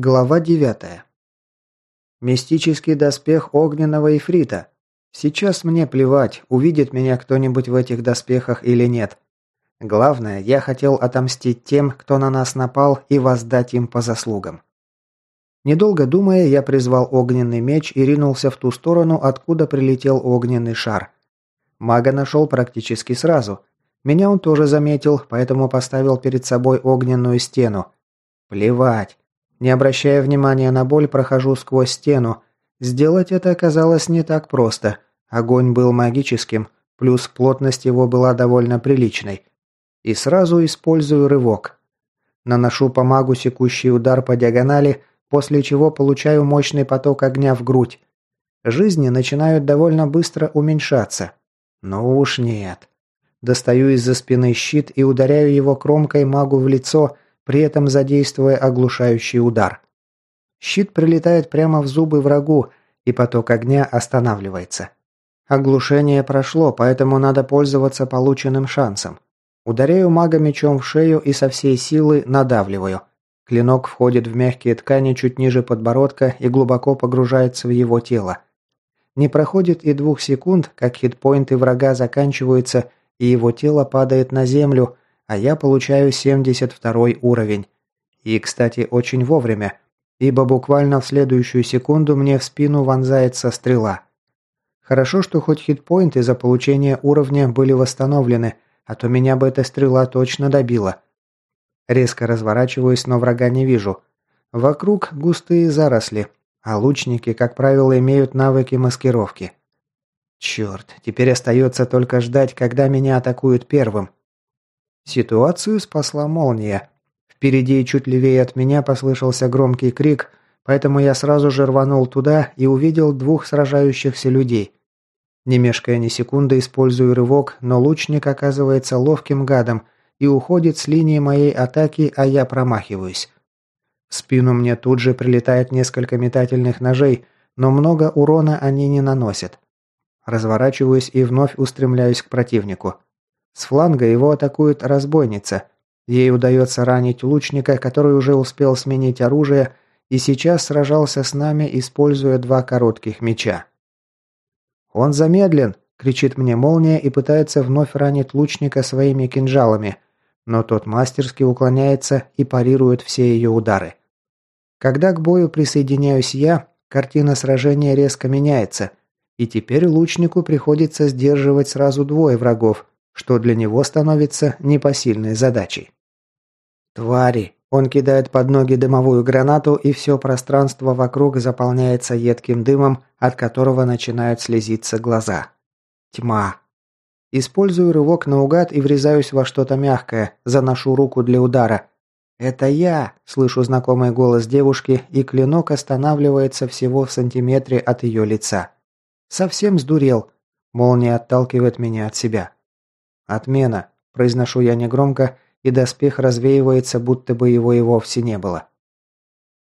Глава 9. Мистический доспех огненного ифрита. Сейчас мне плевать, увидит меня кто-нибудь в этих доспехах или нет. Главное, я хотел отомстить тем, кто на нас напал, и воздать им по заслугам. Недолго думая, я призвал огненный меч и ринулся в ту сторону, откуда прилетел огненный шар. Мага нашел практически сразу. Меня он тоже заметил, поэтому поставил перед собой огненную стену. Плевать. Не обращая внимания на боль, прохожу сквозь стену. Сделать это оказалось не так просто. Огонь был магическим, плюс плотность его была довольно приличной. И сразу использую рывок. Наношу по магу секущий удар по диагонали, после чего получаю мощный поток огня в грудь. Жизни начинают довольно быстро уменьшаться. Но уж нет. Достаю из-за спины щит и ударяю его кромкой магу в лицо – при этом задействуя оглушающий удар. Щит прилетает прямо в зубы врагу, и поток огня останавливается. Оглушение прошло, поэтому надо пользоваться полученным шансом. Ударяю мага мечом в шею и со всей силы надавливаю. Клинок входит в мягкие ткани чуть ниже подбородка и глубоко погружается в его тело. Не проходит и двух секунд, как хитпоинты врага заканчиваются, и его тело падает на землю, а я получаю 72 уровень. И, кстати, очень вовремя, ибо буквально в следующую секунду мне в спину вонзается стрела. Хорошо, что хоть хитпоинты за получение уровня были восстановлены, а то меня бы эта стрела точно добила. Резко разворачиваюсь, но врага не вижу. Вокруг густые заросли, а лучники, как правило, имеют навыки маскировки. Черт, теперь остается только ждать, когда меня атакуют первым. Ситуацию спасла молния. Впереди и чуть левее от меня послышался громкий крик, поэтому я сразу же рванул туда и увидел двух сражающихся людей. Не мешкая ни секунды, использую рывок, но лучник оказывается ловким гадом и уходит с линии моей атаки, а я промахиваюсь. В спину мне тут же прилетает несколько метательных ножей, но много урона они не наносят. Разворачиваюсь и вновь устремляюсь к противнику. С фланга его атакует разбойница. Ей удается ранить лучника, который уже успел сменить оружие и сейчас сражался с нами, используя два коротких меча. «Он замедлен!» – кричит мне молния и пытается вновь ранить лучника своими кинжалами, но тот мастерски уклоняется и парирует все ее удары. Когда к бою присоединяюсь я, картина сражения резко меняется, и теперь лучнику приходится сдерживать сразу двое врагов, что для него становится непосильной задачей. «Твари!» Он кидает под ноги дымовую гранату, и все пространство вокруг заполняется едким дымом, от которого начинают слезиться глаза. Тьма. Использую рывок наугад и врезаюсь во что-то мягкое, заношу руку для удара. «Это я!» – слышу знакомый голос девушки, и клинок останавливается всего в сантиметре от ее лица. Совсем сдурел. Молния отталкивает меня от себя. «Отмена», – произношу я негромко, и доспех развеивается, будто бы его и вовсе не было.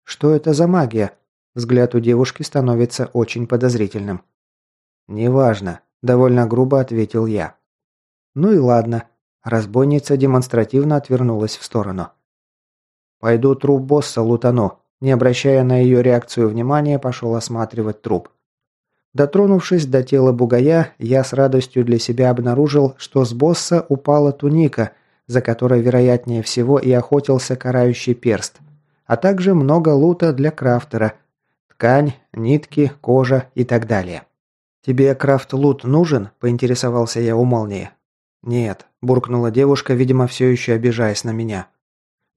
«Что это за магия?» Взгляд у девушки становится очень подозрительным. «Неважно», – довольно грубо ответил я. «Ну и ладно». Разбойница демонстративно отвернулась в сторону. «Пойду труп босса лутану». Не обращая на ее реакцию внимания, пошел осматривать труп. Дотронувшись до тела бугая, я с радостью для себя обнаружил, что с босса упала туника, за которой, вероятнее всего, и охотился карающий перст, а также много лута для крафтера. Ткань, нитки, кожа и так далее. «Тебе крафт-лут нужен?» – поинтересовался я у молнии. «Нет», – буркнула девушка, видимо, все еще обижаясь на меня.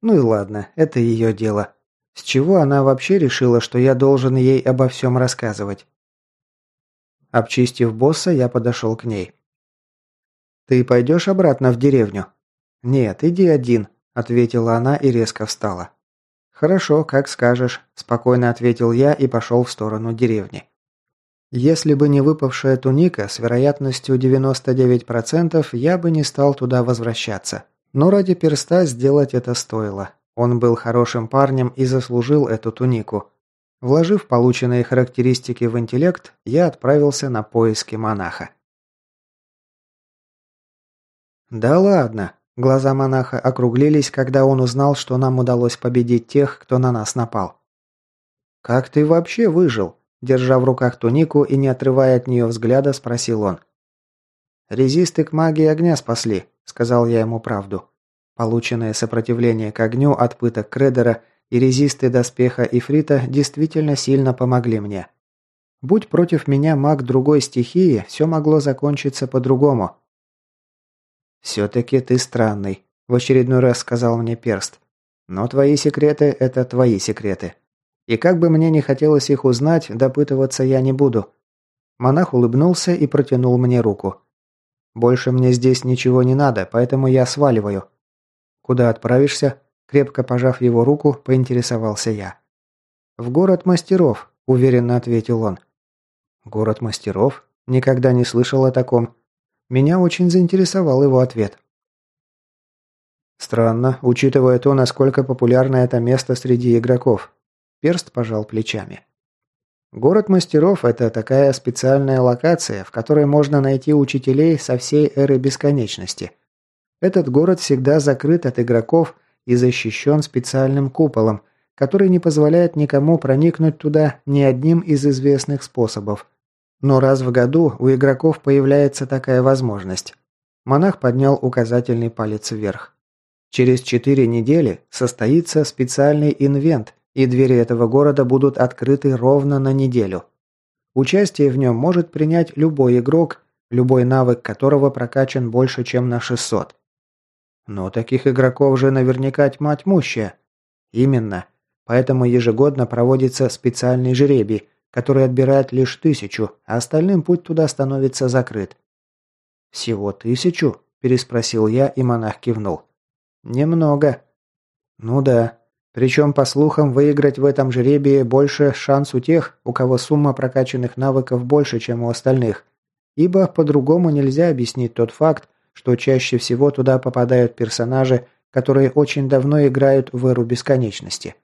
«Ну и ладно, это ее дело. С чего она вообще решила, что я должен ей обо всем рассказывать?» Обчистив босса, я подошел к ней. «Ты пойдешь обратно в деревню?» «Нет, иди один», – ответила она и резко встала. «Хорошо, как скажешь», – спокойно ответил я и пошел в сторону деревни. Если бы не выпавшая туника, с вероятностью 99% я бы не стал туда возвращаться. Но ради перста сделать это стоило. Он был хорошим парнем и заслужил эту тунику. Вложив полученные характеристики в интеллект, я отправился на поиски монаха. «Да ладно!» Глаза монаха округлились, когда он узнал, что нам удалось победить тех, кто на нас напал. «Как ты вообще выжил?» Держа в руках тунику и не отрывая от нее взгляда, спросил он. «Резисты к магии огня спасли», — сказал я ему правду. Полученное сопротивление к огню от пыток Кредера и резисты доспеха Ифрита действительно сильно помогли мне. Будь против меня маг другой стихии, все могло закончиться по-другому. «Все-таки ты странный», – в очередной раз сказал мне перст. «Но твои секреты – это твои секреты. И как бы мне не хотелось их узнать, допытываться я не буду». Монах улыбнулся и протянул мне руку. «Больше мне здесь ничего не надо, поэтому я сваливаю». «Куда отправишься?» Крепко пожав его руку, поинтересовался я. «В город мастеров», – уверенно ответил он. «Город мастеров? Никогда не слышал о таком. Меня очень заинтересовал его ответ. Странно, учитывая то, насколько популярно это место среди игроков. Перст пожал плечами. Город мастеров – это такая специальная локация, в которой можно найти учителей со всей эры бесконечности. Этот город всегда закрыт от игроков и защищен специальным куполом, который не позволяет никому проникнуть туда ни одним из известных способов. Но раз в году у игроков появляется такая возможность. Монах поднял указательный палец вверх. Через четыре недели состоится специальный инвент, и двери этого города будут открыты ровно на неделю. Участие в нем может принять любой игрок, любой навык которого прокачан больше, чем на 600. Но таких игроков же наверняка тьма тьмущая. Именно. Поэтому ежегодно проводится специальный жребий, который отбирает лишь тысячу, а остальным путь туда становится закрыт. «Всего тысячу?» – переспросил я, и монах кивнул. «Немного». «Ну да. Причем, по слухам, выиграть в этом жребии больше шанс у тех, у кого сумма прокачанных навыков больше, чем у остальных. Ибо по-другому нельзя объяснить тот факт, что чаще всего туда попадают персонажи, которые очень давно играют в эру бесконечности».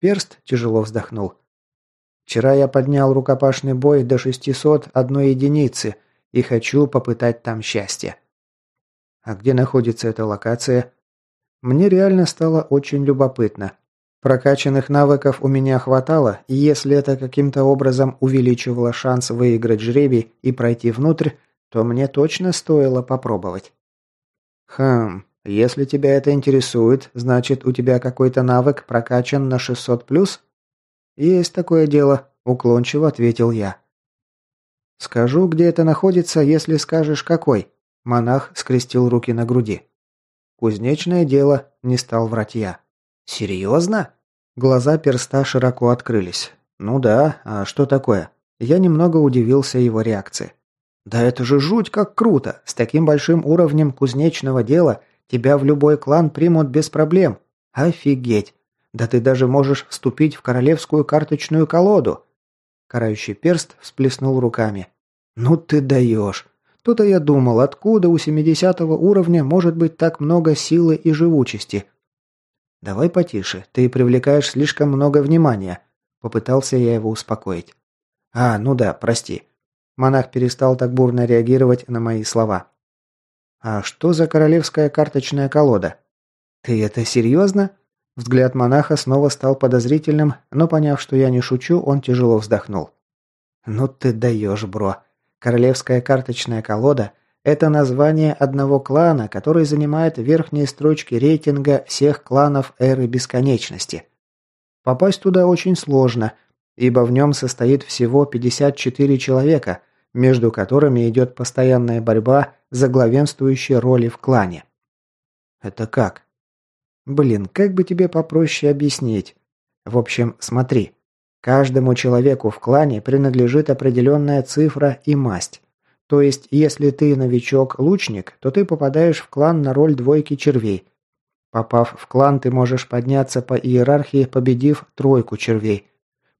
Перст тяжело вздохнул. Вчера я поднял рукопашный бой до 600 одной единицы и хочу попытать там счастье. А где находится эта локация? Мне реально стало очень любопытно. Прокачанных навыков у меня хватало, и если это каким-то образом увеличивало шанс выиграть жребий и пройти внутрь, то мне точно стоило попробовать. Хм, если тебя это интересует, значит у тебя какой-то навык прокачан на 600+. «Есть такое дело», – уклончиво ответил я. «Скажу, где это находится, если скажешь, какой». Монах скрестил руки на груди. «Кузнечное дело», – не стал врать я. «Серьезно?» Глаза перста широко открылись. «Ну да, а что такое?» Я немного удивился его реакции. «Да это же жуть как круто! С таким большим уровнем кузнечного дела тебя в любой клан примут без проблем. Офигеть! Да ты даже можешь вступить в королевскую карточную колоду!» Карающий перст всплеснул руками. «Ну ты даешь! То-то я думал, откуда у 70 уровня может быть так много силы и живучести?» «Давай потише, ты привлекаешь слишком много внимания», – попытался я его успокоить. «А, ну да, прости». Монах перестал так бурно реагировать на мои слова. «А что за королевская карточная колода?» «Ты это серьезно?» Взгляд монаха снова стал подозрительным, но поняв, что я не шучу, он тяжело вздохнул. «Ну ты даешь, бро. Королевская карточная колода – это название одного клана, который занимает верхние строчки рейтинга всех кланов Эры Бесконечности. Попасть туда очень сложно, ибо в нем состоит всего 54 человека, между которыми идет постоянная борьба за главенствующие роли в клане. «Это как?» Блин, как бы тебе попроще объяснить? В общем, смотри. Каждому человеку в клане принадлежит определенная цифра и масть. То есть, если ты новичок-лучник, то ты попадаешь в клан на роль двойки червей. Попав в клан, ты можешь подняться по иерархии, победив тройку червей.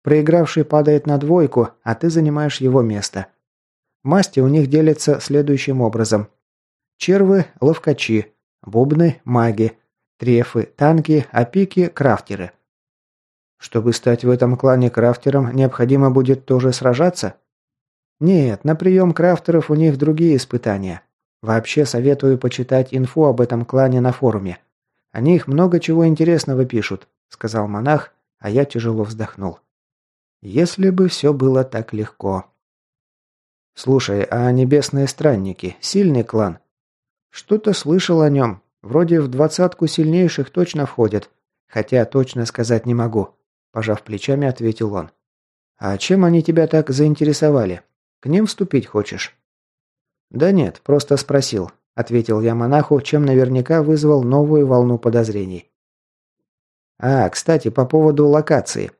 Проигравший падает на двойку, а ты занимаешь его место. Масти у них делятся следующим образом. Червы – ловкачи, бубны – маги, Трефы – танки, а пики – крафтеры. Чтобы стать в этом клане крафтером, необходимо будет тоже сражаться? Нет, на прием крафтеров у них другие испытания. Вообще советую почитать инфу об этом клане на форуме. О них много чего интересного пишут, сказал монах, а я тяжело вздохнул. Если бы все было так легко. Слушай, а небесные странники – сильный клан? Что-то слышал о нем. Вроде в двадцатку сильнейших точно входит. Хотя точно сказать не могу. Пожав плечами, ответил он. А чем они тебя так заинтересовали? К ним вступить хочешь? Да нет, просто спросил. Ответил я монаху, чем наверняка вызвал новую волну подозрений. А, кстати, по поводу локации.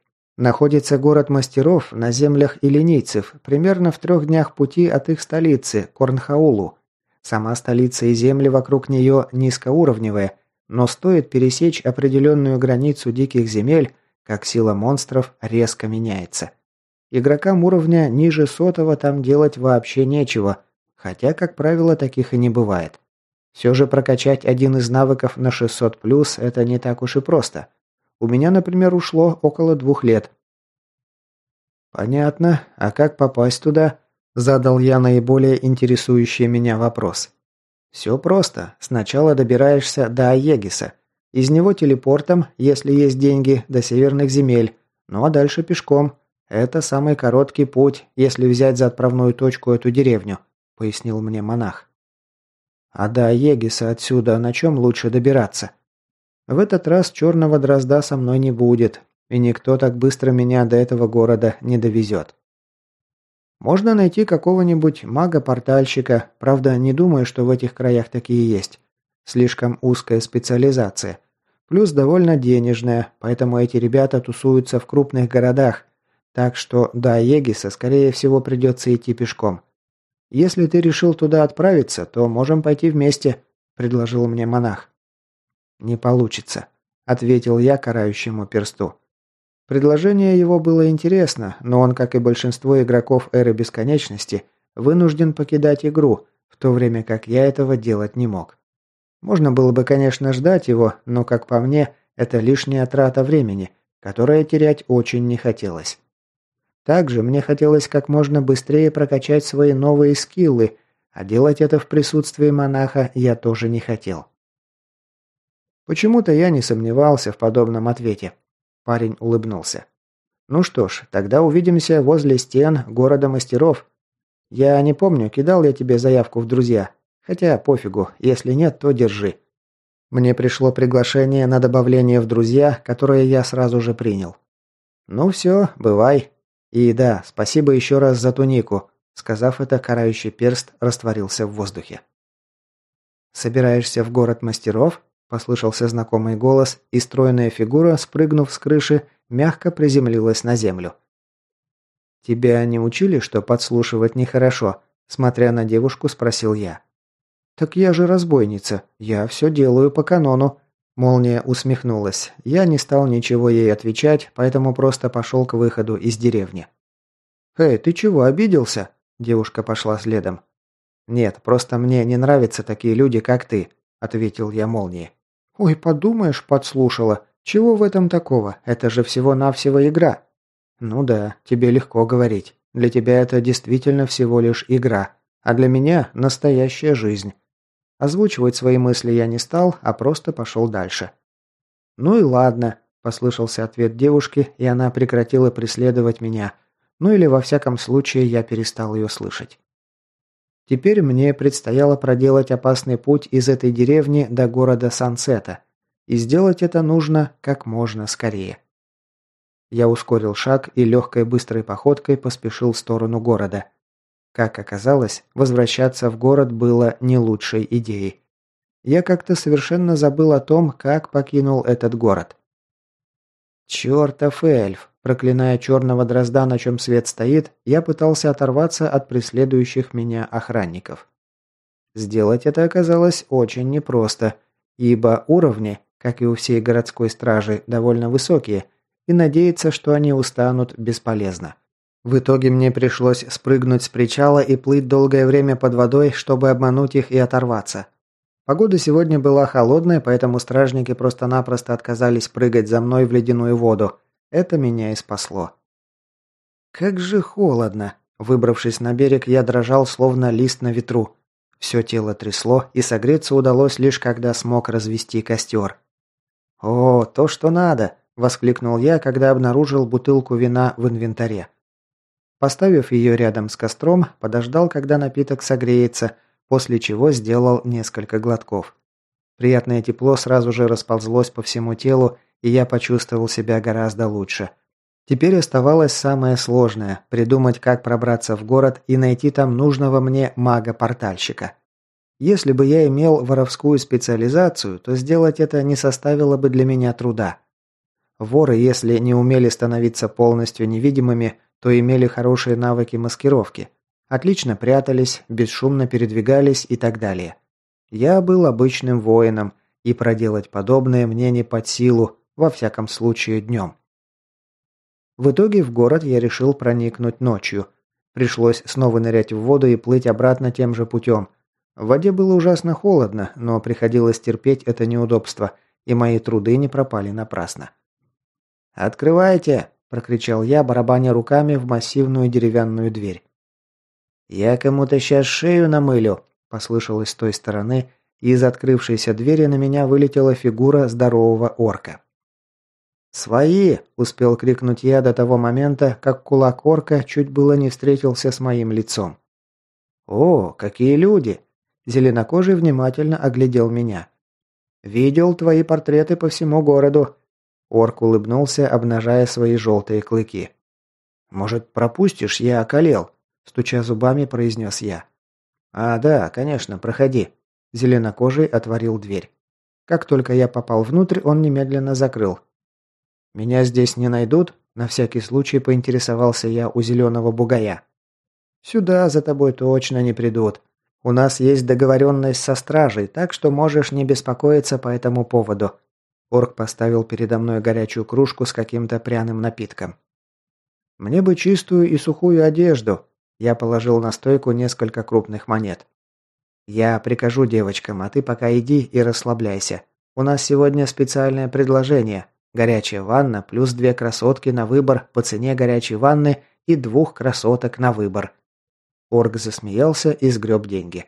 Находится город мастеров на землях илинийцев, примерно в трех днях пути от их столицы, Корнхаулу. Сама столица и земли вокруг нее низкоуровневые, но стоит пересечь определенную границу диких земель, как сила монстров резко меняется. Игрокам уровня ниже сотого там делать вообще нечего, хотя, как правило, таких и не бывает. Все же прокачать один из навыков на 600+, это не так уж и просто – у меня, например, ушло около двух лет. Понятно. А как попасть туда? Задал я наиболее интересующий меня вопрос. Все просто. Сначала добираешься до Аегиса. Из него телепортом, если есть деньги, до северных земель. Ну а дальше пешком. Это самый короткий путь, если взять за отправную точку эту деревню, пояснил мне монах. А до Аегиса отсюда на чем лучше добираться? В этот раз черного дрозда со мной не будет, и никто так быстро меня до этого города не довезет. Можно найти какого-нибудь мага-портальщика, правда, не думаю, что в этих краях такие есть. Слишком узкая специализация. Плюс довольно денежная, поэтому эти ребята тусуются в крупных городах, так что до Егиса, скорее всего, придется идти пешком. Если ты решил туда отправиться, то можем пойти вместе», – предложил мне монах. «Не получится», – ответил я карающему персту. Предложение его было интересно, но он, как и большинство игроков Эры Бесконечности, вынужден покидать игру, в то время как я этого делать не мог. Можно было бы, конечно, ждать его, но, как по мне, это лишняя трата времени, которое терять очень не хотелось. Также мне хотелось как можно быстрее прокачать свои новые скиллы, а делать это в присутствии монаха я тоже не хотел. Почему-то я не сомневался в подобном ответе. Парень улыбнулся. Ну что ж, тогда увидимся возле стен города мастеров. Я не помню, кидал я тебе заявку в друзья. Хотя пофигу, если нет, то держи. Мне пришло приглашение на добавление в друзья, которое я сразу же принял. Ну все, бывай. И да, спасибо еще раз за тунику. Сказав это, карающий перст растворился в воздухе. Собираешься в город мастеров? Послышался знакомый голос, и стройная фигура, спрыгнув с крыши, мягко приземлилась на землю. «Тебя не учили, что подслушивать нехорошо?» Смотря на девушку, спросил я. «Так я же разбойница. Я все делаю по канону». Молния усмехнулась. Я не стал ничего ей отвечать, поэтому просто пошел к выходу из деревни. «Эй, ты чего, обиделся?» Девушка пошла следом. «Нет, просто мне не нравятся такие люди, как ты», – ответил я молнии. «Ой, подумаешь, подслушала. Чего в этом такого? Это же всего-навсего игра». «Ну да, тебе легко говорить. Для тебя это действительно всего лишь игра, а для меня настоящая жизнь». Озвучивать свои мысли я не стал, а просто пошел дальше. «Ну и ладно», – послышался ответ девушки, и она прекратила преследовать меня. Ну или во всяком случае я перестал ее слышать. Теперь мне предстояло проделать опасный путь из этой деревни до города Сансета. И сделать это нужно как можно скорее. Я ускорил шаг и легкой быстрой походкой поспешил в сторону города. Как оказалось, возвращаться в город было не лучшей идеей. Я как-то совершенно забыл о том, как покинул этот город. Чертов эльф! Проклиная черного дрозда, на чем свет стоит, я пытался оторваться от преследующих меня охранников. Сделать это оказалось очень непросто, ибо уровни, как и у всей городской стражи, довольно высокие, и надеяться, что они устанут, бесполезно. В итоге мне пришлось спрыгнуть с причала и плыть долгое время под водой, чтобы обмануть их и оторваться. Погода сегодня была холодная, поэтому стражники просто-напросто отказались прыгать за мной в ледяную воду, это меня и спасло. Как же холодно. Выбравшись на берег, я дрожал, словно лист на ветру. Все тело трясло, и согреться удалось лишь когда смог развести костер. О, то, что надо. – воскликнул я, когда обнаружил бутылку вина в инвентаре. Поставив ее рядом с костром, подождал, когда напиток согреется, после чего сделал несколько глотков. Приятное тепло сразу же расползлось по всему телу, и я почувствовал себя гораздо лучше. Теперь оставалось самое сложное – придумать, как пробраться в город и найти там нужного мне мага-портальщика. Если бы я имел воровскую специализацию, то сделать это не составило бы для меня труда. Воры, если не умели становиться полностью невидимыми, то имели хорошие навыки маскировки. Отлично прятались, бесшумно передвигались и так далее. Я был обычным воином, и проделать подобное мне не под силу, во всяком случае днем. В итоге в город я решил проникнуть ночью. Пришлось снова нырять в воду и плыть обратно тем же путем. В воде было ужасно холодно, но приходилось терпеть это неудобство, и мои труды не пропали напрасно. «Открывайте!» – прокричал я, барабаня руками в массивную деревянную дверь. «Я кому-то сейчас шею намылю!» – послышалось с той стороны, и из открывшейся двери на меня вылетела фигура здорового орка. «Свои!» – успел крикнуть я до того момента, как кулак орка чуть было не встретился с моим лицом. «О, какие люди!» Зеленокожий внимательно оглядел меня. «Видел твои портреты по всему городу. Орк улыбнулся, обнажая свои желтые клыки. «Может, пропустишь? Я околел», – стуча зубами, произнес я. «А, да, конечно, проходи». Зеленокожий отворил дверь. Как только я попал внутрь, он немедленно закрыл. «Меня здесь не найдут?» – на всякий случай поинтересовался я у зеленого бугая. «Сюда за тобой точно не придут. У нас есть договоренность со стражей, так что можешь не беспокоиться по этому поводу. Орк поставил передо мной горячую кружку с каким-то пряным напитком. «Мне бы чистую и сухую одежду». Я положил на стойку несколько крупных монет. «Я прикажу девочкам, а ты пока иди и расслабляйся. У нас сегодня специальное предложение. Горячая ванна плюс две красотки на выбор по цене горячей ванны и двух красоток на выбор». Орк засмеялся и сгреб деньги.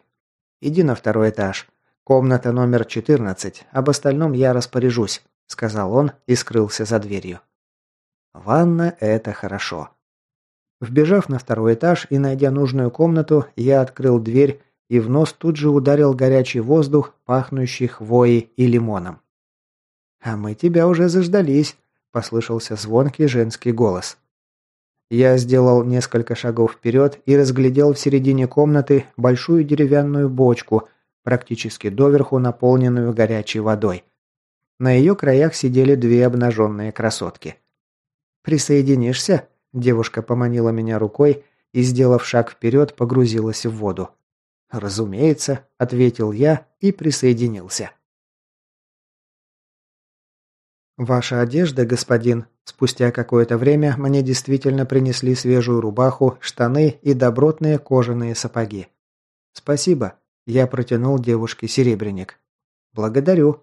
«Иди на второй этаж. «Комната номер 14. Об остальном я распоряжусь», – сказал он и скрылся за дверью. Ванна – это хорошо. Вбежав на второй этаж и найдя нужную комнату, я открыл дверь и в нос тут же ударил горячий воздух, пахнущий хвоей и лимоном. «А мы тебя уже заждались», – послышался звонкий женский голос. Я сделал несколько шагов вперед и разглядел в середине комнаты большую деревянную бочку, практически доверху наполненную горячей водой. На ее краях сидели две обнаженные красотки. «Присоединишься?» – девушка поманила меня рукой и, сделав шаг вперед, погрузилась в воду. «Разумеется», – ответил я и присоединился. «Ваша одежда, господин». Спустя какое-то время мне действительно принесли свежую рубаху, штаны и добротные кожаные сапоги. «Спасибо», я протянул девушке серебряник. «Благодарю».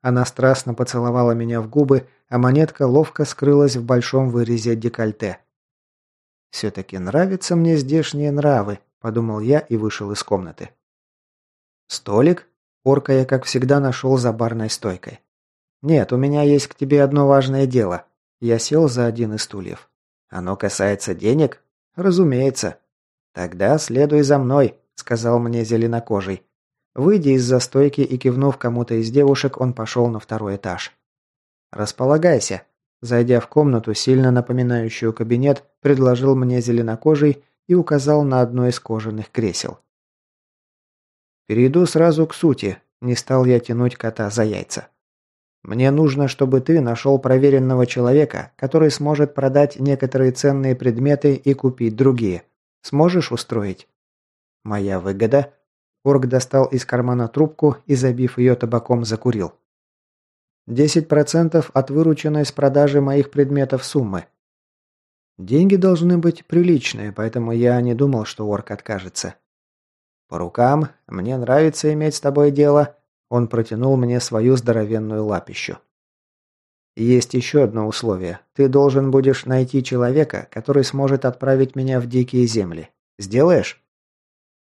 Она страстно поцеловала меня в губы, а монетка ловко скрылась в большом вырезе декольте. «Все-таки нравятся мне здешние нравы», – подумал я и вышел из комнаты. «Столик?» Орка я, как всегда, нашел за барной стойкой. «Нет, у меня есть к тебе одно важное дело». Я сел за один из стульев. «Оно касается денег?» «Разумеется». «Тогда следуй за мной», – сказал мне зеленокожий. Выйдя из застойки и кивнув кому-то из девушек, он пошел на второй этаж. «Располагайся», Зайдя в комнату, сильно напоминающую кабинет, предложил мне зеленокожий и указал на одно из кожаных кресел. «Перейду сразу к сути», – не стал я тянуть кота за яйца. «Мне нужно, чтобы ты нашел проверенного человека, который сможет продать некоторые ценные предметы и купить другие. Сможешь устроить?» Моя выгода? Орг достал из кармана трубку и, забив ее табаком, закурил. Десять процентов от вырученной с продажи моих предметов суммы. Деньги должны быть приличные, поэтому я не думал, что Орк откажется. По рукам, мне нравится иметь с тобой дело. Он протянул мне свою здоровенную лапищу. Есть еще одно условие. Ты должен будешь найти человека, который сможет отправить меня в дикие земли. Сделаешь?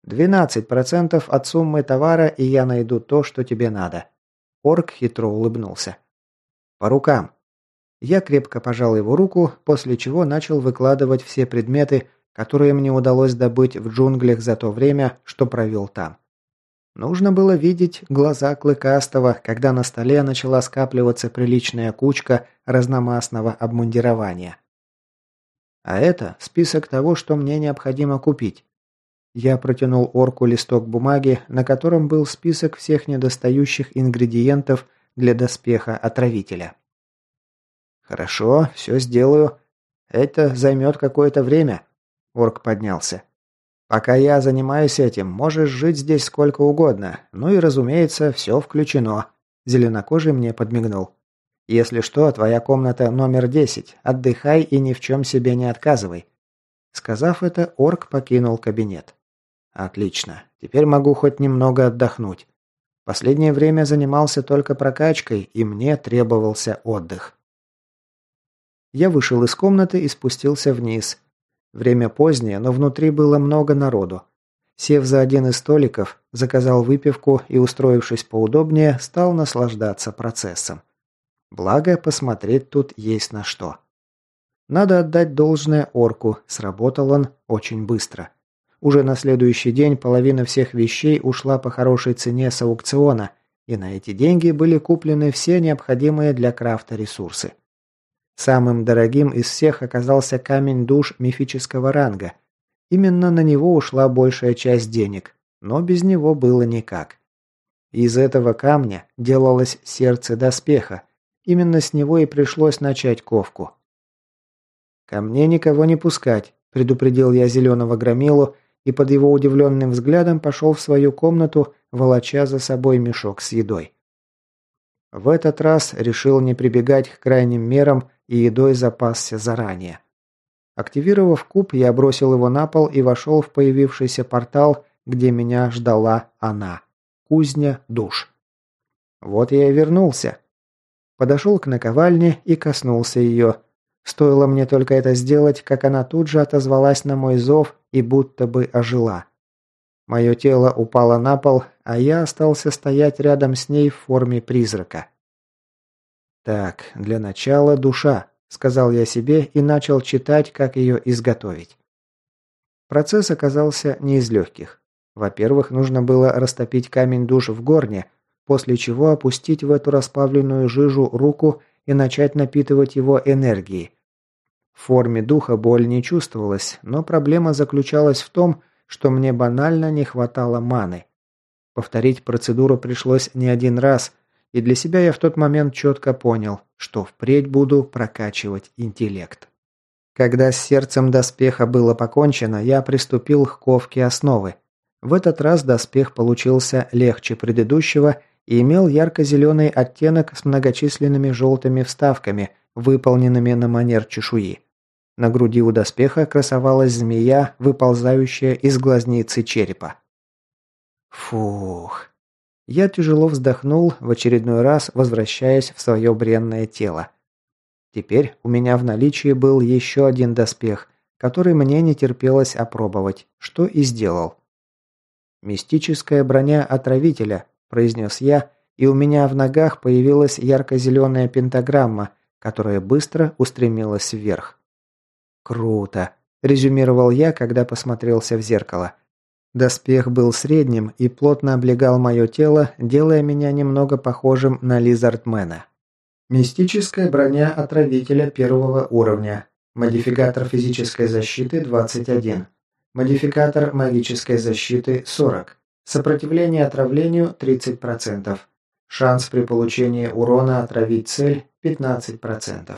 «Двенадцать процентов от суммы товара, и я найду то, что тебе надо». Орк хитро улыбнулся. «По рукам». Я крепко пожал его руку, после чего начал выкладывать все предметы, которые мне удалось добыть в джунглях за то время, что провел там. Нужно было видеть глаза Клыкастого, когда на столе начала скапливаться приличная кучка разномастного обмундирования. А это список того, что мне необходимо купить. Я протянул орку листок бумаги, на котором был список всех недостающих ингредиентов для доспеха отравителя. «Хорошо, все сделаю. Это займет какое-то время», – орк поднялся. «Пока я занимаюсь этим, можешь жить здесь сколько угодно. Ну и, разумеется, все включено», – зеленокожий мне подмигнул. «Если что, твоя комната номер десять. Отдыхай и ни в чем себе не отказывай». Сказав это, орк покинул кабинет. Отлично. Теперь могу хоть немного отдохнуть. Последнее время занимался только прокачкой, и мне требовался отдых. Я вышел из комнаты и спустился вниз. Время позднее, но внутри было много народу. Сев за один из столиков, заказал выпивку и, устроившись поудобнее, стал наслаждаться процессом. Благо, посмотреть тут есть на что. Надо отдать должное орку, сработал он очень быстро. Уже на следующий день половина всех вещей ушла по хорошей цене с аукциона, и на эти деньги были куплены все необходимые для крафта ресурсы. Самым дорогим из всех оказался камень душ мифического ранга. Именно на него ушла большая часть денег, но без него было никак. Из этого камня делалось сердце доспеха. Именно с него и пришлось начать ковку. «Ко мне никого не пускать», – предупредил я зеленого громилу, и под его удивленным взглядом пошел в свою комнату, волоча за собой мешок с едой. В этот раз решил не прибегать к крайним мерам и едой запасся заранее. Активировав куб, я бросил его на пол и вошел в появившийся портал, где меня ждала она. Кузня душ. Вот я и вернулся. Подошел к наковальне и коснулся ее. Стоило мне только это сделать, как она тут же отозвалась на мой зов и будто бы ожила. Мое тело упало на пол, а я остался стоять рядом с ней в форме призрака. «Так, для начала душа», — сказал я себе и начал читать, как ее изготовить. Процесс оказался не из легких. Во-первых, нужно было растопить камень душ в горне, после чего опустить в эту расплавленную жижу руку и начать напитывать его энергией. В форме духа боль не чувствовалась, но проблема заключалась в том, что мне банально не хватало маны. Повторить процедуру пришлось не один раз, и для себя я в тот момент четко понял, что впредь буду прокачивать интеллект. Когда с сердцем доспеха было покончено, я приступил к ковке основы. В этот раз доспех получился легче предыдущего и имел ярко-зеленый оттенок с многочисленными желтыми вставками, выполненными на манер чешуи. На груди у доспеха красовалась змея, выползающая из глазницы черепа. Фух. Я тяжело вздохнул, в очередной раз возвращаясь в свое бренное тело. Теперь у меня в наличии был еще один доспех, который мне не терпелось опробовать, что и сделал. «Мистическая броня отравителя», – произнес я, и у меня в ногах появилась ярко-зеленая пентаграмма, которая быстро устремилась вверх. «Круто», – резюмировал я, когда посмотрелся в зеркало. Доспех был средним и плотно облегал мое тело, делая меня немного похожим на Лизардмена. Мистическая броня отравителя первого уровня. Модификатор физической защиты 21. Модификатор магической защиты 40. Сопротивление отравлению 30%. Шанс при получении урона отравить цель 15%.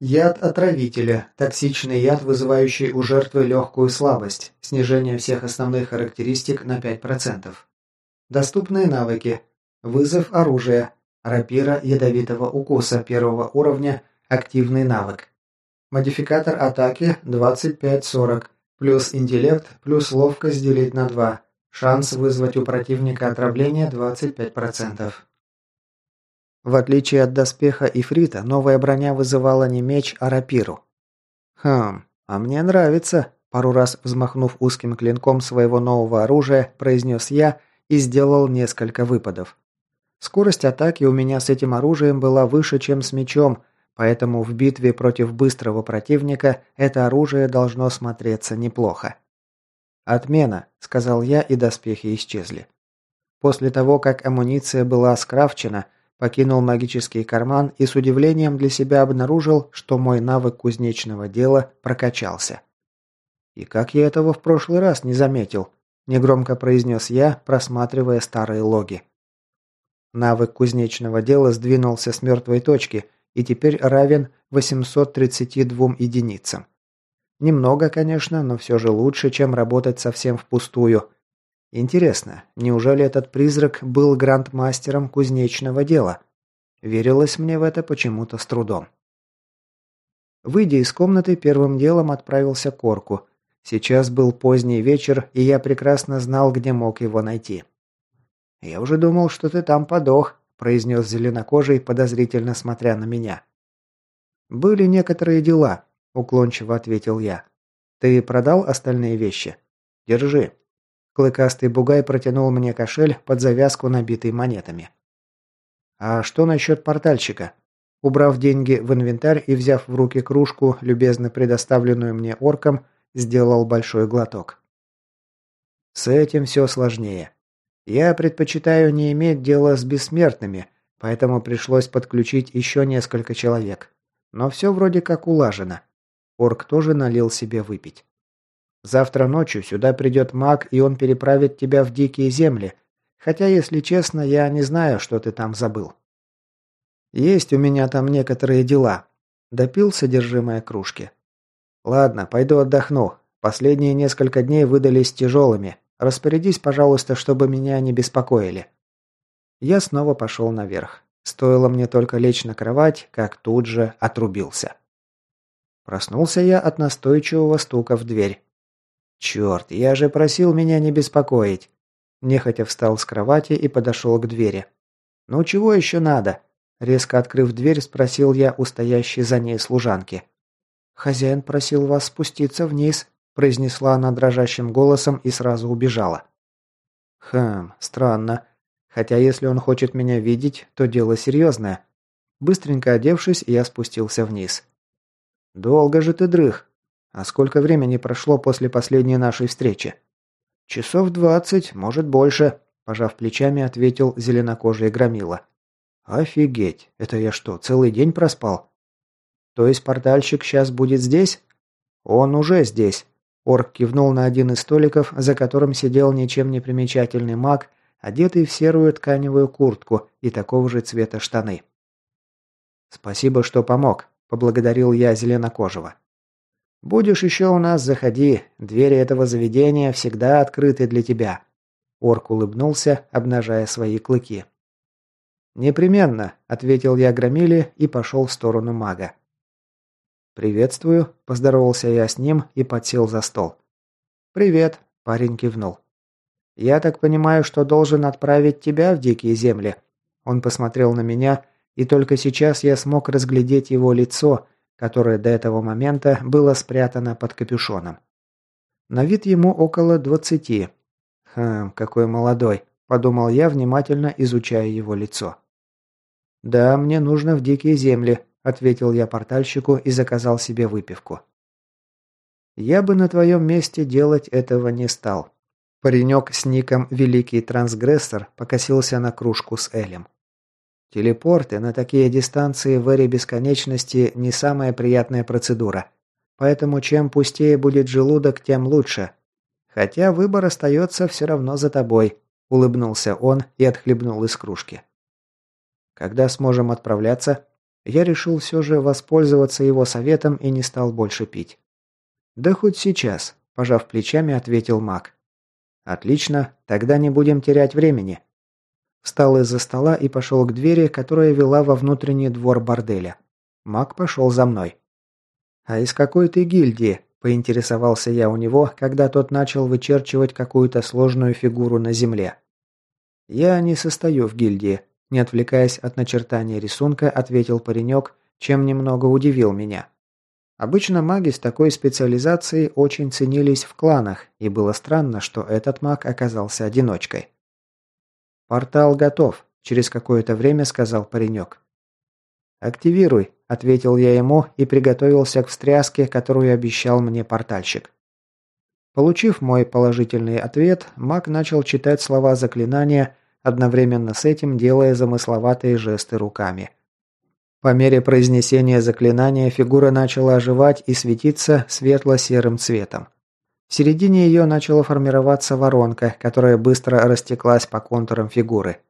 Яд отравителя. Токсичный яд, вызывающий у жертвы легкую слабость. Снижение всех основных характеристик на 5%. Доступные навыки. Вызов оружия. Рапира ядовитого укуса первого уровня. Активный навык. Модификатор атаки 25-40. Плюс интеллект, плюс ловкость делить на 2. Шанс вызвать у противника отравление 25%. В отличие от доспеха Ифрита, новая броня вызывала не меч, а рапиру. «Хм, а мне нравится», – пару раз взмахнув узким клинком своего нового оружия, произнес я и сделал несколько выпадов. Скорость атаки у меня с этим оружием была выше, чем с мечом, Поэтому в битве против быстрого противника это оружие должно смотреться неплохо. «Отмена», – сказал я, и доспехи исчезли. После того, как амуниция была скрафчена, покинул магический карман и с удивлением для себя обнаружил, что мой навык кузнечного дела прокачался. «И как я этого в прошлый раз не заметил?» – негромко произнес я, просматривая старые логи. Навык кузнечного дела сдвинулся с мертвой точки и теперь равен 832 единицам. Немного, конечно, но все же лучше, чем работать совсем впустую. Интересно, неужели этот призрак был грандмастером кузнечного дела? Верилось мне в это почему-то с трудом. Выйдя из комнаты, первым делом отправился к орку. Сейчас был поздний вечер, и я прекрасно знал, где мог его найти. «Я уже думал, что ты там подох», – произнес зеленокожий, подозрительно смотря на меня. «Были некоторые дела», – уклончиво ответил я. «Ты продал остальные вещи? Держи». Клыкастый бугай протянул мне кошель под завязку, набитый монетами. «А что насчет портальщика?» Убрав деньги в инвентарь и взяв в руки кружку, любезно предоставленную мне орком, сделал большой глоток. С этим все сложнее. Я предпочитаю не иметь дела с бессмертными, поэтому пришлось подключить еще несколько человек. Но все вроде как улажено. Орк тоже налил себе выпить. Завтра ночью сюда придет маг, и он переправит тебя в дикие земли. Хотя, если честно, я не знаю, что ты там забыл. Есть у меня там некоторые дела. Допил содержимое кружки. Ладно, пойду отдохну. Последние несколько дней выдались тяжелыми. Распорядись, пожалуйста, чтобы меня не беспокоили. Я снова пошел наверх. Стоило мне только лечь на кровать, как тут же отрубился. Проснулся я от настойчивого стука в дверь. «Черт, я же просил меня не беспокоить!» Нехотя встал с кровати и подошел к двери. «Ну чего еще надо?» Резко открыв дверь, спросил я у стоящей за ней служанки. «Хозяин просил вас спуститься вниз», произнесла она дрожащим голосом и сразу убежала. «Хм, странно. Хотя если он хочет меня видеть, то дело серьезное». Быстренько одевшись, я спустился вниз. «Долго же ты дрых. А сколько времени прошло после последней нашей встречи?» «Часов двадцать, может больше», – пожав плечами, ответил зеленокожий громила. «Офигеть! Это я что, целый день проспал?» «То есть портальщик сейчас будет здесь?» «Он уже здесь», – Орк кивнул на один из столиков, за которым сидел ничем не примечательный маг, одетый в серую тканевую куртку и такого же цвета штаны. «Спасибо, что помог», поблагодарил я Зеленокожего. «Будешь еще у нас, заходи. Двери этого заведения всегда открыты для тебя». Орк улыбнулся, обнажая свои клыки. «Непременно», — ответил я Громиле и пошел в сторону мага. «Приветствую», — поздоровался я с ним и подсел за стол. «Привет», — парень кивнул. «Я так понимаю, что должен отправить тебя в дикие земли?» Он посмотрел на меня, и только сейчас я смог разглядеть его лицо, которое до этого момента было спрятано под капюшоном. На вид ему около двадцати. «Хм, какой молодой», – подумал я, внимательно изучая его лицо. «Да, мне нужно в дикие земли», – ответил я портальщику и заказал себе выпивку. «Я бы на твоем месте делать этого не стал». Паренек с ником «Великий трансгрессор» покосился на кружку с Элем. Телепорты на такие дистанции в эре бесконечности не самая приятная процедура. Поэтому чем пустее будет желудок, тем лучше. Хотя выбор остается все равно за тобой, улыбнулся он и отхлебнул из кружки. Когда сможем отправляться? Я решил все же воспользоваться его советом и не стал больше пить. Да хоть сейчас, пожав плечами, ответил Мак. Отлично, тогда не будем терять времени. Встал из-за стола и пошел к двери, которая вела во внутренний двор борделя. Маг пошел за мной. «А из какой ты гильдии?» – поинтересовался я у него, когда тот начал вычерчивать какую-то сложную фигуру на земле. «Я не состою в гильдии», – не отвлекаясь от начертания рисунка, ответил паренек, чем немного удивил меня. Обычно маги с такой специализацией очень ценились в кланах, и было странно, что этот маг оказался одиночкой. «Портал готов», – через какое-то время сказал паренек. «Активируй», – ответил я ему и приготовился к встряске, которую обещал мне портальщик. Получив мой положительный ответ, маг начал читать слова заклинания, одновременно с этим делая замысловатые жесты руками. По мере произнесения заклинания фигура начала оживать и светиться светло-серым цветом. В середине ее начала формироваться воронка, которая быстро растеклась по контурам фигуры.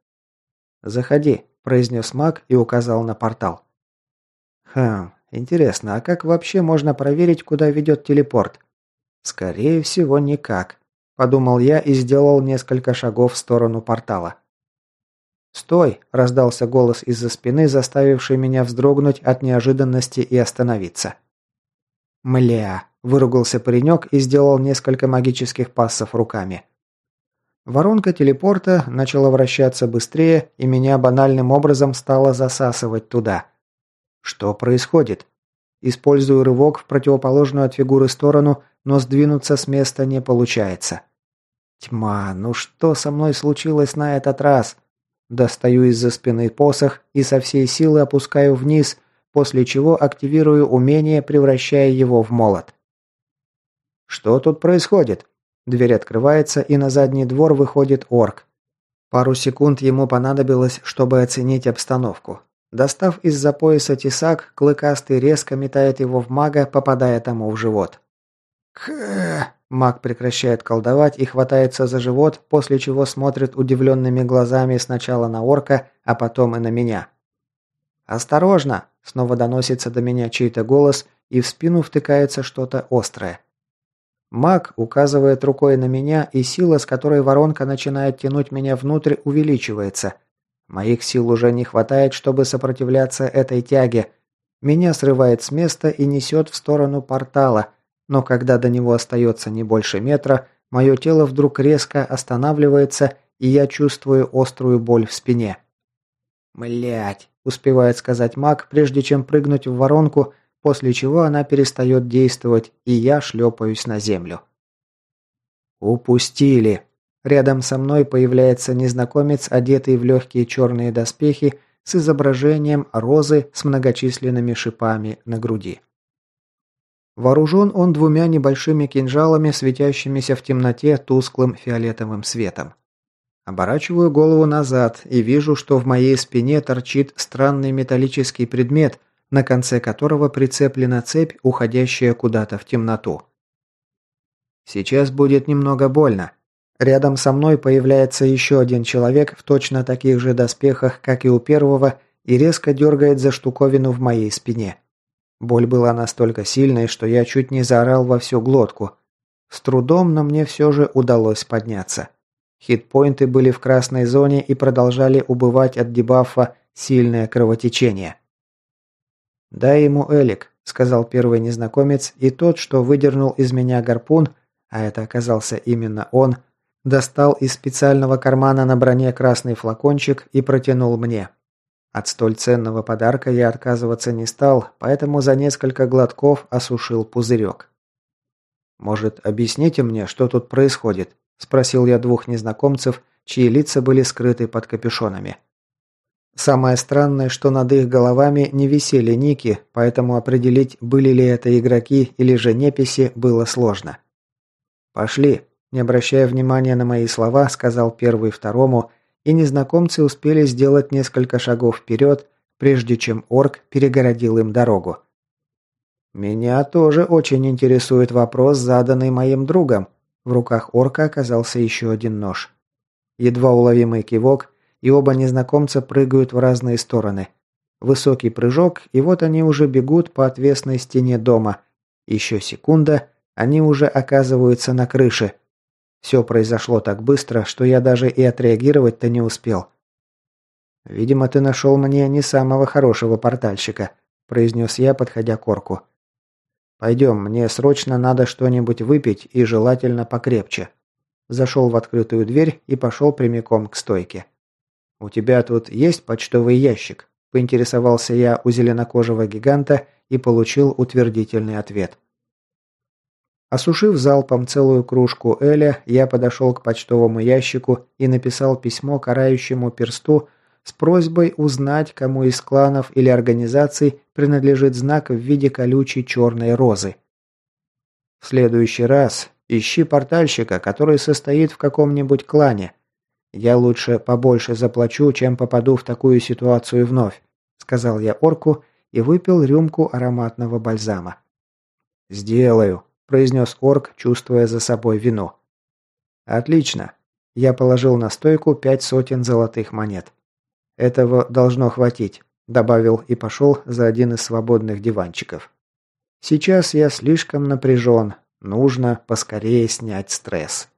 «Заходи», – произнес маг и указал на портал. «Хм, интересно, а как вообще можно проверить, куда ведет телепорт?» «Скорее всего, никак», – подумал я и сделал несколько шагов в сторону портала. «Стой!» – раздался голос из-за спины, заставивший меня вздрогнуть от неожиданности и остановиться. «Мля!» – выругался паренек и сделал несколько магических пассов руками. Воронка телепорта начала вращаться быстрее, и меня банальным образом стало засасывать туда. Что происходит? Использую рывок в противоположную от фигуры сторону, но сдвинуться с места не получается. Тьма, ну что со мной случилось на этот раз? Достаю из-за спины посох и со всей силы опускаю вниз, после чего активирую умение, превращая его в молот. Что тут происходит? Дверь открывается, и на задний двор выходит орк. Пару секунд ему понадобилось, чтобы оценить обстановку. Достав из-за пояса тесак, клыкастый резко метает его в мага, попадая тому в живот. «К...» Маг прекращает колдовать и хватается за живот, после чего смотрит удивленными глазами сначала на орка, а потом и на меня. «Осторожно!» – снова доносится до меня чей-то голос, и в спину втыкается что-то острое. Маг указывает рукой на меня, и сила, с которой воронка начинает тянуть меня внутрь, увеличивается. Моих сил уже не хватает, чтобы сопротивляться этой тяге. Меня срывает с места и несет в сторону портала – но когда до него остается не больше метра, мое тело вдруг резко останавливается, и я чувствую острую боль в спине. «Млять!» – успевает сказать маг, прежде чем прыгнуть в воронку, после чего она перестает действовать, и я шлепаюсь на землю. «Упустили!» Рядом со мной появляется незнакомец, одетый в легкие черные доспехи, с изображением розы с многочисленными шипами на груди. Вооружен он двумя небольшими кинжалами, светящимися в темноте тусклым фиолетовым светом. Оборачиваю голову назад и вижу, что в моей спине торчит странный металлический предмет, на конце которого прицеплена цепь, уходящая куда-то в темноту. Сейчас будет немного больно. Рядом со мной появляется еще один человек в точно таких же доспехах, как и у первого, и резко дергает за штуковину в моей спине. Боль была настолько сильной, что я чуть не заорал во всю глотку. С трудом, но мне все же удалось подняться. Хитпоинты были в красной зоне и продолжали убывать от дебафа «сильное кровотечение». «Дай ему Элик», — сказал первый незнакомец, и тот, что выдернул из меня гарпун, а это оказался именно он, достал из специального кармана на броне красный флакончик и протянул мне. От столь ценного подарка я отказываться не стал, поэтому за несколько глотков осушил пузырек. «Может, объясните мне, что тут происходит?» – спросил я двух незнакомцев, чьи лица были скрыты под капюшонами. Самое странное, что над их головами не висели ники, поэтому определить, были ли это игроки или же неписи, было сложно. «Пошли», – не обращая внимания на мои слова, сказал первый второму – и незнакомцы успели сделать несколько шагов вперед, прежде чем орк перегородил им дорогу. «Меня тоже очень интересует вопрос, заданный моим другом». В руках орка оказался еще один нож. Едва уловимый кивок, и оба незнакомца прыгают в разные стороны. Высокий прыжок, и вот они уже бегут по отвесной стене дома. Еще секунда, они уже оказываются на крыше. Все произошло так быстро, что я даже и отреагировать-то не успел. «Видимо, ты нашел мне не самого хорошего портальщика», – произнес я, подходя к орку. «Пойдем, мне срочно надо что-нибудь выпить и желательно покрепче». Зашел в открытую дверь и пошел прямиком к стойке. «У тебя тут есть почтовый ящик?» – поинтересовался я у зеленокожего гиганта и получил утвердительный ответ. Осушив залпом целую кружку Эля, я подошел к почтовому ящику и написал письмо карающему персту с просьбой узнать, кому из кланов или организаций принадлежит знак в виде колючей черной розы. В следующий раз ищи портальщика, который состоит в каком-нибудь клане. Я лучше побольше заплачу, чем попаду в такую ситуацию вновь, сказал я орку и выпил рюмку ароматного бальзама. «Сделаю», – произнес орк, чувствуя за собой вино. «Отлично». Я положил на стойку пять сотен золотых монет. «Этого должно хватить», – добавил и пошел за один из свободных диванчиков. «Сейчас я слишком напряжен. Нужно поскорее снять стресс».